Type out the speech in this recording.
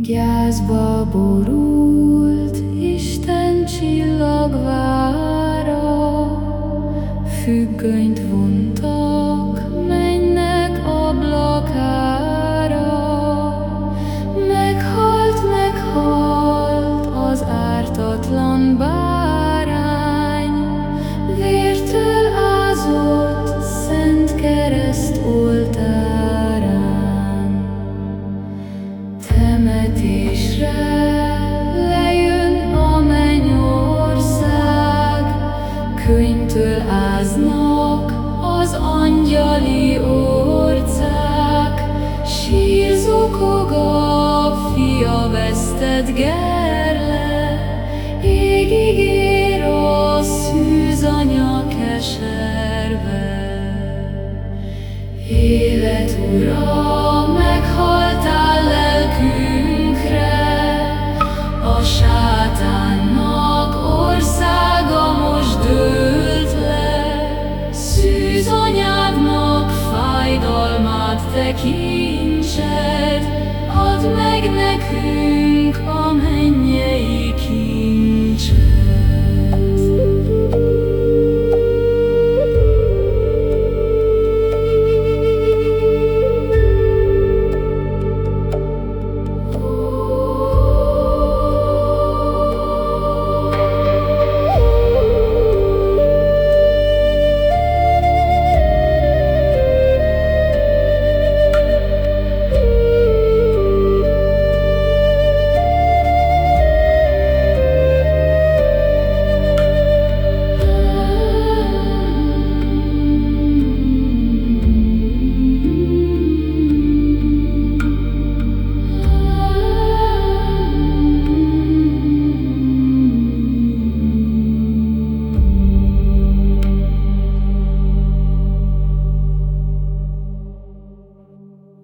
Γιας βαμπορού verfüge ein Wunder. Angyali orcák, Sír zokog a fia vesztett Gerle, Égig ér a szűzanya keserve. Élet Ura, tekintsed, Add meg nekünk a mennyei